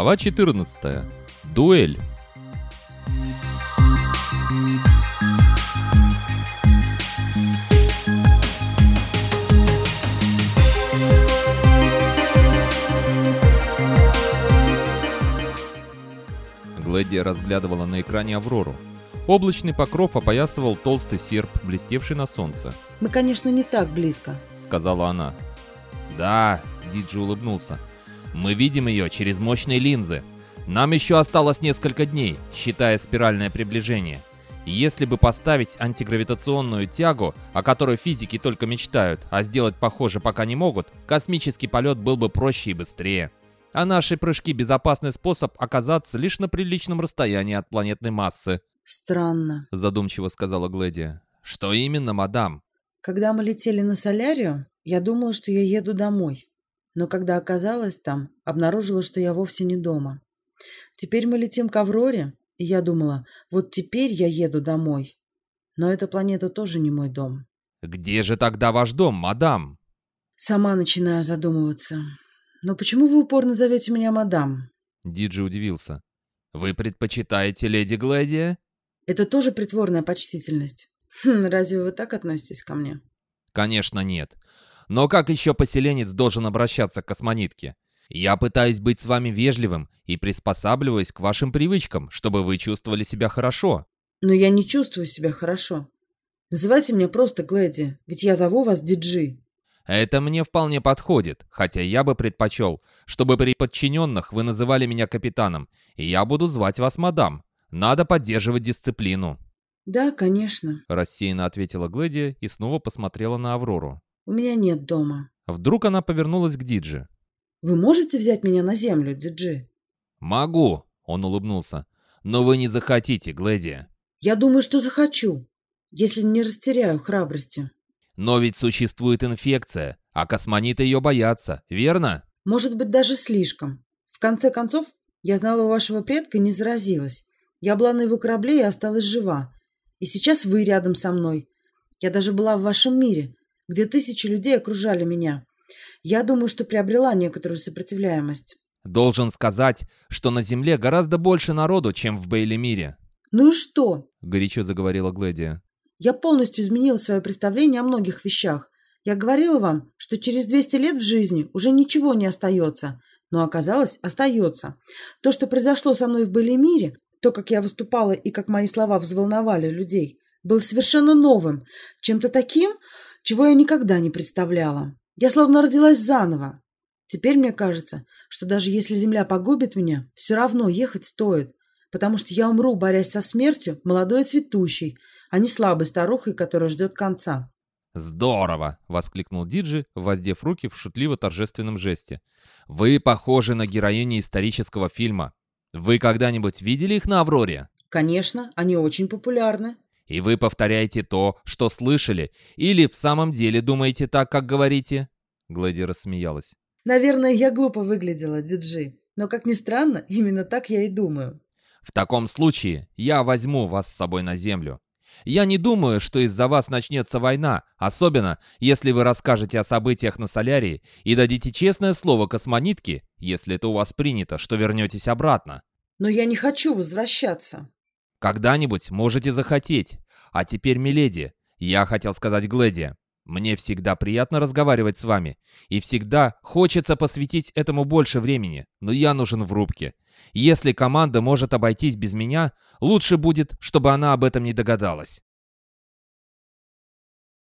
Глава 14. Дуэль. Глэдия разглядывала на экране Аврору. Облачный покров опоясывал толстый серп, блестевший на солнце. «Мы, конечно, не так близко», — сказала она. «Да», — Диджи улыбнулся. «Мы видим ее через мощные линзы. Нам еще осталось несколько дней, считая спиральное приближение. Если бы поставить антигравитационную тягу, о которой физики только мечтают, а сделать похоже пока не могут, космический полет был бы проще и быстрее. А наши прыжки – безопасный способ оказаться лишь на приличном расстоянии от планетной массы. «Странно», – задумчиво сказала Глэдия. «Что именно, мадам?» «Когда мы летели на Солярию, я думала, что я еду домой. Но когда оказалась там, обнаружила, что я вовсе не дома. Теперь мы летим к Авроре, и я думала, вот теперь я еду домой. Но эта планета тоже не мой дом». «Где же тогда ваш дом, мадам?» «Сама начинаю задумываться. Но почему вы упорно зовете меня мадам?» Диджи удивился. «Вы предпочитаете леди Глэдия?» Это тоже притворная почтительность. Хм, разве вы так относитесь ко мне? Конечно, нет. Но как еще поселенец должен обращаться к космонитке? Я пытаюсь быть с вами вежливым и приспосабливаюсь к вашим привычкам, чтобы вы чувствовали себя хорошо. Но я не чувствую себя хорошо. Называйте меня просто Глэди, ведь я зову вас Диджи. Это мне вполне подходит, хотя я бы предпочел, чтобы при подчиненных вы называли меня капитаном, и я буду звать вас мадам. Надо поддерживать дисциплину». «Да, конечно», — рассеянно ответила Глэдия и снова посмотрела на Аврору. «У меня нет дома». Вдруг она повернулась к Диджи. «Вы можете взять меня на землю, Диджи?» «Могу», — он улыбнулся. «Но вы не захотите, Глэдия». «Я думаю, что захочу, если не растеряю храбрости». «Но ведь существует инфекция, а космониты ее боятся, верно?» «Может быть, даже слишком. В конце концов, я знала у вашего предка и не заразилась. Я была на его корабле и осталась жива. И сейчас вы рядом со мной. Я даже была в вашем мире, где тысячи людей окружали меня. Я думаю, что приобрела некоторую сопротивляемость. Должен сказать, что на Земле гораздо больше народу, чем в Бейли-мире. Ну и что? Горячо заговорила Глэдия. Я полностью изменила свое представление о многих вещах. Я говорила вам, что через 200 лет в жизни уже ничего не остается. Но оказалось, остается. То, что произошло со мной в Бейли-мире, то, как я выступала и как мои слова взволновали людей, был совершенно новым, чем-то таким, чего я никогда не представляла. Я словно родилась заново. Теперь мне кажется, что даже если земля погубит меня, все равно ехать стоит, потому что я умру, борясь со смертью, молодой и цветущей, а не слабой старухой, которая ждет конца. «Здорово!» — воскликнул Диджи, воздев руки в шутливо-торжественном жесте. «Вы похожи на героиню исторического фильма. Вы когда-нибудь видели их на Авроре? Конечно, они очень популярны. И вы повторяете то, что слышали, или в самом деле думаете так, как говорите? Глэди рассмеялась. Наверное, я глупо выглядела, диджей. Но, как ни странно, именно так я и думаю. В таком случае я возьму вас с собой на землю. Я не думаю, что из-за вас начнется война, особенно если вы расскажете о событиях на Солярии и дадите честное слово космонитке, если это у вас принято, что вернетесь обратно. Но я не хочу возвращаться. Когда-нибудь можете захотеть. А теперь, миледи, я хотел сказать Глэдия, мне всегда приятно разговаривать с вами, и всегда хочется посвятить этому больше времени, но я нужен в рубке. Если команда может обойтись без меня, лучше будет, чтобы она об этом не догадалась.